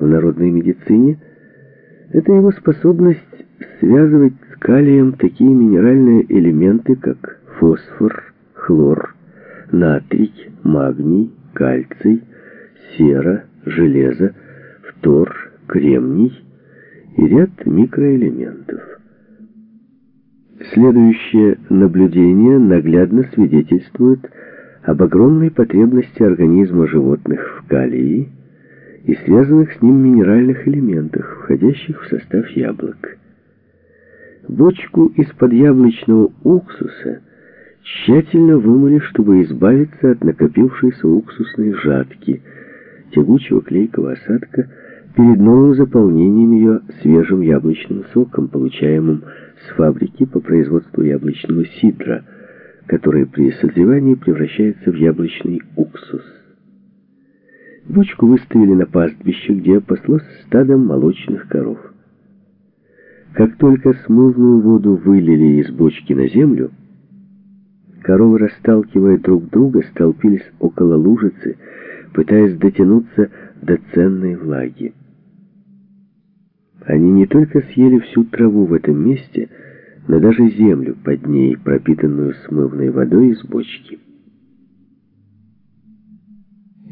в народной медицине – это его способность связывать с калием такие минеральные элементы, как фосфор, хлор, натрий, магний, кальций, сера, железо, фтор, кремний и ряд микроэлементов. Следующее наблюдение наглядно свидетельствует об огромной потребности организма животных в калии и связанных с ним минеральных элементах, входящих в состав яблок. Бочку из-под яблочного уксуса тщательно вымыли, чтобы избавиться от накопившейся уксусной жатки, тягучего клейкого осадка, перед новым заполнением ее свежим яблочным соком, получаемым с фабрики по производству яблочного сидра, который при созревании превращается в яблочный уксус. Бочку выставили на пастбище, где паслось стадом молочных коров. Как только смывную воду вылили из бочки на землю, коровы, расталкивая друг друга, столпились около лужицы, пытаясь дотянуться до ценной влаги. Они не только съели всю траву в этом месте, но даже землю под ней, пропитанную смывной водой из бочки.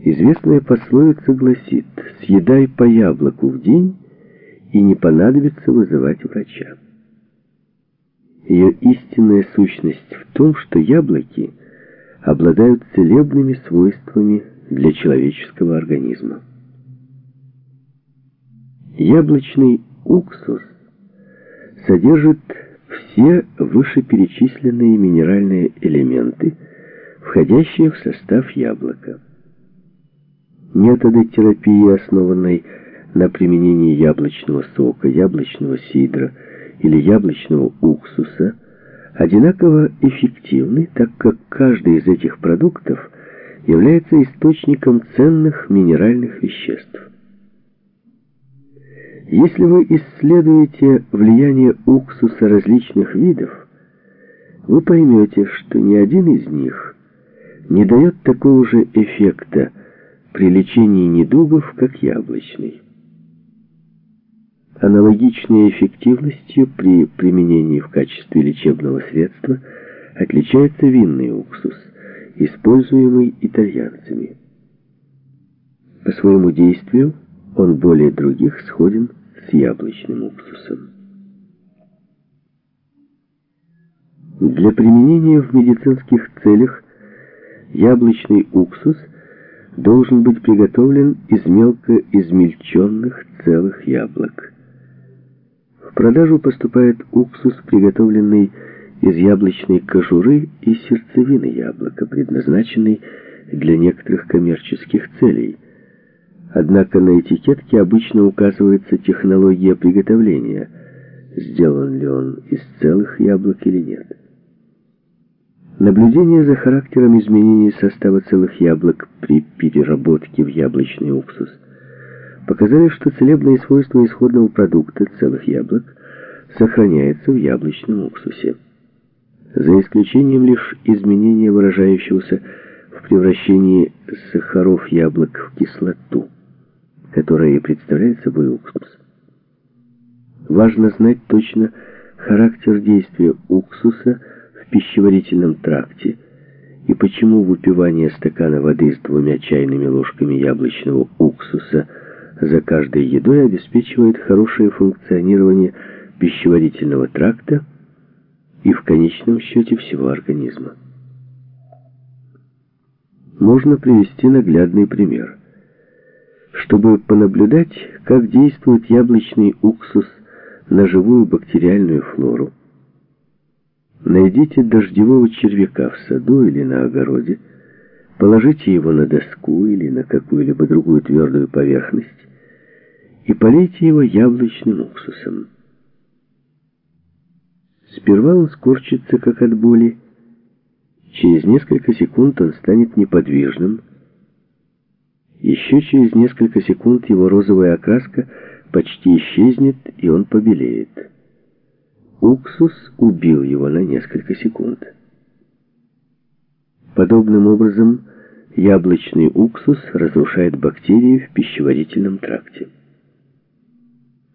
Известная пословица гласит «Съедай по яблоку в день, и не понадобится вызывать врача». Ее истинная сущность в том, что яблоки обладают целебными свойствами для человеческого организма. Яблочный уксус содержит все вышеперечисленные минеральные элементы, входящие в состав яблока. Методы терапии, основанной на применении яблочного сока, яблочного сидра или яблочного уксуса, одинаково эффективны, так как каждый из этих продуктов является источником ценных минеральных веществ. Если вы исследуете влияние уксуса различных видов, вы поймете, что ни один из них не дает такого же эффекта при лечении недугов, как яблочный. Аналогичной эффективностью при применении в качестве лечебного средства отличается винный уксус, используемый итальянцами. По своему действию он более других сходен с яблочным уксусом. Для применения в медицинских целях яблочный уксус должен быть приготовлен из мелко измельченных целых яблок. В продажу поступает уксус, приготовленный из яблочной кожуры и сердцевины яблока, предназначенный для некоторых коммерческих целей – Однако на этикетке обычно указывается технология приготовления, сделан ли он из целых яблок или нет. Наблюдения за характером изменений состава целых яблок при переработке в яблочный уксус показали, что целебные свойства исходного продукта целых яблок сохраняются в яблочном уксусе. За исключением лишь изменения, выражающегося в превращении сахаров яблок в кислоту которая и представляет собой уксус. Важно знать точно характер действия уксуса пищеварительном тракте и почему выпивание стакана воды с двумя чайными ложками яблочного уксуса за каждой едой обеспечивает хорошее функционирование пищеварительного тракта и в конечном счете всего организма. Можно привести наглядный пример – чтобы понаблюдать, как действует яблочный уксус на живую бактериальную флору. Найдите дождевого червяка в саду или на огороде, положите его на доску или на какую-либо другую твердую поверхность и полейте его яблочным уксусом. Сперва он скорчится, как от боли, через несколько секунд он станет неподвижным, еще через несколько секунд его розовая окраска почти исчезнет, и он побелеет. Уксус убил его на несколько секунд. Подобным образом яблочный уксус разрушает бактерии в пищеварительном тракте.